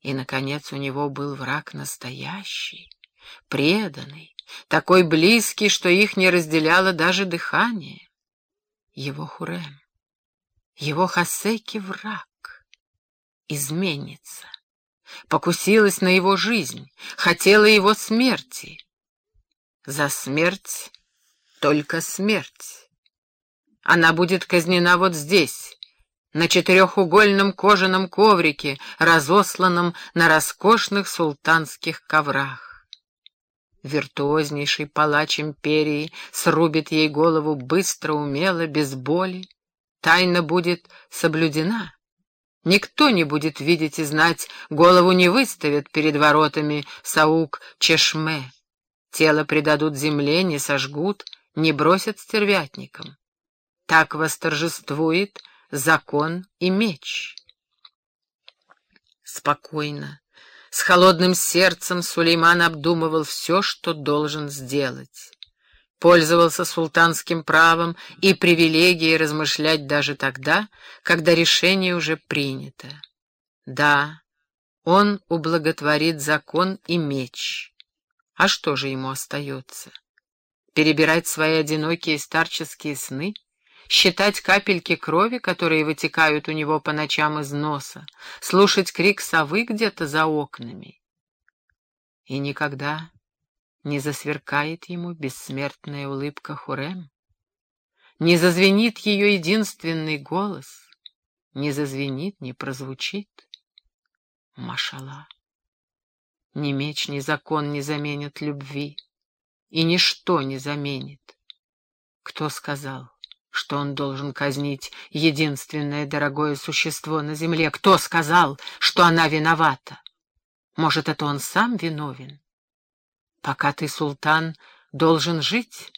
И, наконец, у него был враг настоящий, преданный, такой близкий, что их не разделяло даже дыхание. Его Хурем, его Хасеки враг, изменится, покусилась на его жизнь, хотела его смерти. За смерть только смерть. Она будет казнена вот здесь, на четырехугольном кожаном коврике, разосланном на роскошных султанских коврах. Виртуознейший палач империи срубит ей голову быстро, умело, без боли. Тайна будет соблюдена. Никто не будет видеть и знать, голову не выставят перед воротами Саук-Чешме. Тело предадут земле, не сожгут, не бросят стервятникам. Так восторжествует закон и меч. Спокойно, с холодным сердцем Сулейман обдумывал все, что должен сделать. Пользовался султанским правом и привилегией размышлять даже тогда, когда решение уже принято. Да, он ублаготворит закон и меч. А что же ему остается? Перебирать свои одинокие старческие сны — считать капельки крови, которые вытекают у него по ночам из носа, слушать крик совы где-то за окнами. И никогда не засверкает ему бессмертная улыбка Хурем, не зазвенит ее единственный голос, не зазвенит, не прозвучит. Машала. Ни меч, ни закон не заменят любви, и ничто не заменит. Кто сказал? Что он должен казнить единственное дорогое существо на земле. Кто сказал, что она виновата? Может, это он сам виновен? Пока ты, султан, должен жить.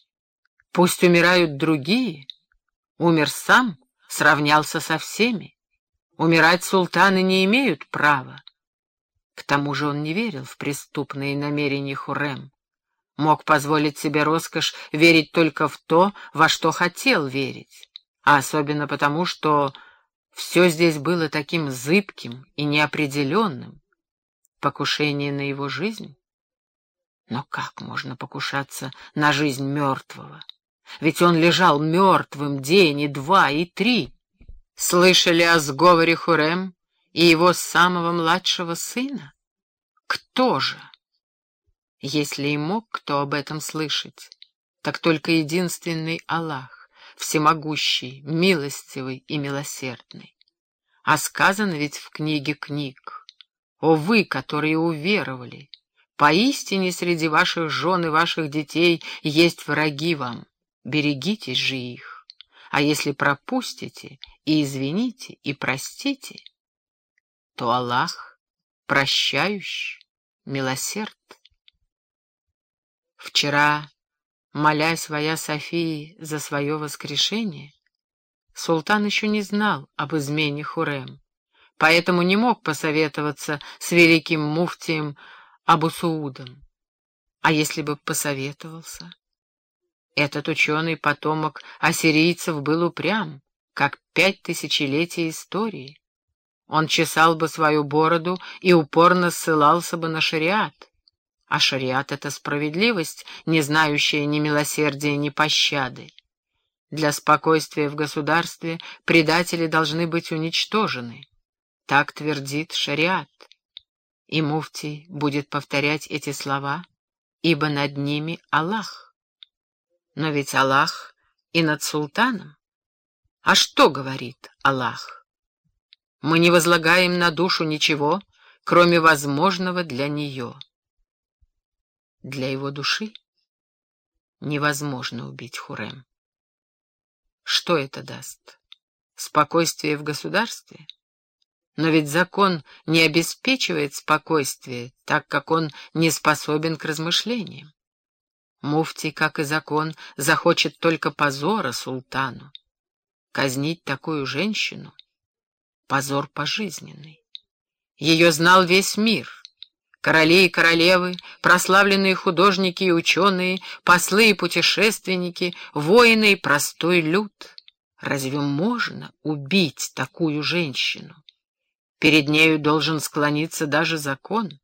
Пусть умирают другие. Умер сам, сравнялся со всеми. Умирать султаны не имеют права. К тому же он не верил в преступные намерения Хурем мог позволить себе роскошь верить только в то, во что хотел верить, а особенно потому, что все здесь было таким зыбким и неопределенным. Покушение на его жизнь? Но как можно покушаться на жизнь мертвого? Ведь он лежал мертвым день и два, и три. Слышали о сговоре Хурем и его самого младшего сына? Кто же? Если и мог кто об этом слышать, так только единственный Аллах, всемогущий, милостивый и милосердный. А сказано ведь в книге книг, «О вы, которые уверовали, поистине среди ваших жен и ваших детей есть враги вам, берегитесь же их, а если пропустите и извините и простите, то Аллах прощающий, милосерд. Вчера, моля своя Софии за свое воскрешение, султан еще не знал об измене Хурем, поэтому не мог посоветоваться с великим муфтием Абусуудом. А если бы посоветовался? Этот ученый потомок ассирийцев был упрям, как пять тысячелетий истории. Он чесал бы свою бороду и упорно ссылался бы на шариат. А шариат — это справедливость, не знающая ни милосердия, ни пощады. Для спокойствия в государстве предатели должны быть уничтожены. Так твердит шариат. И муфтий будет повторять эти слова, ибо над ними Аллах. Но ведь Аллах и над султаном. А что говорит Аллах? Мы не возлагаем на душу ничего, кроме возможного для нее. Для его души невозможно убить Хурем. Что это даст? Спокойствие в государстве? Но ведь закон не обеспечивает спокойствие, так как он не способен к размышлениям. Муфтий, как и закон, захочет только позора султану. Казнить такую женщину — позор пожизненный. Ее знал весь мир — Короли и королевы, прославленные художники и ученые, послы и путешественники, воины и простой люд. Разве можно убить такую женщину? Перед нею должен склониться даже закон.